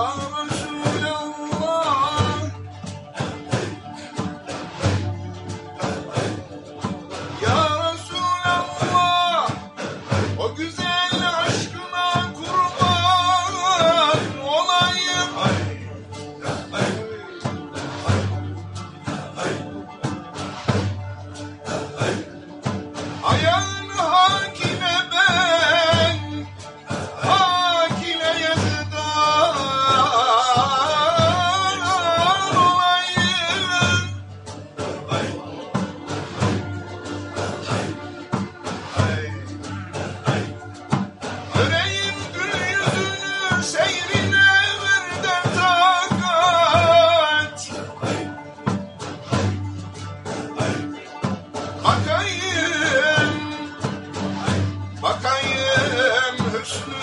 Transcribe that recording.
over. Yes.